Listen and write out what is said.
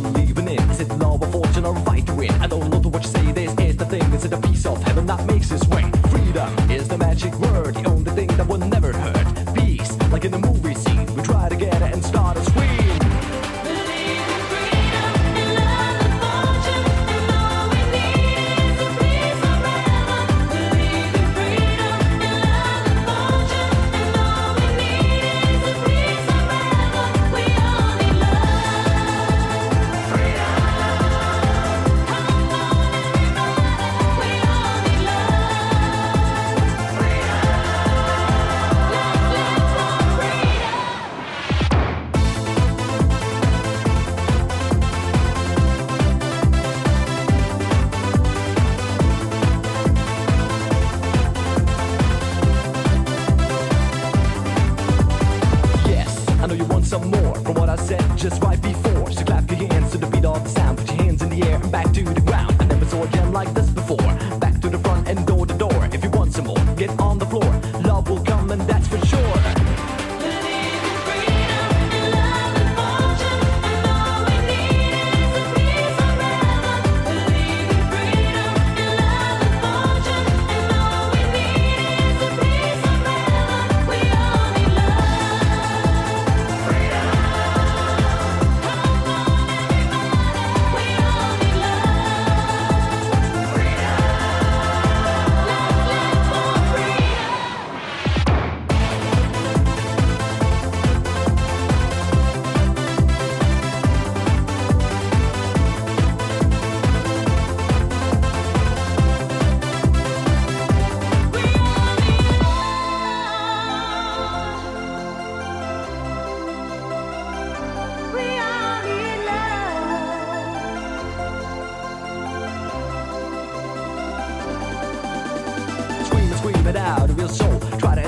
believe in it. Is it love or fortune or a fight to win? I don't know to what you say this. Is the thing, is it a piece of heaven that makes its way. Freedom is the magic word, the only thing that will never hurt. Peace, like in the movie scene, we try to get it and start a swing. Said just right before. So clap your hands to the beat of the sound, put your hands in the air and back to the ground. I never saw a jam like this it out of your soul. Try to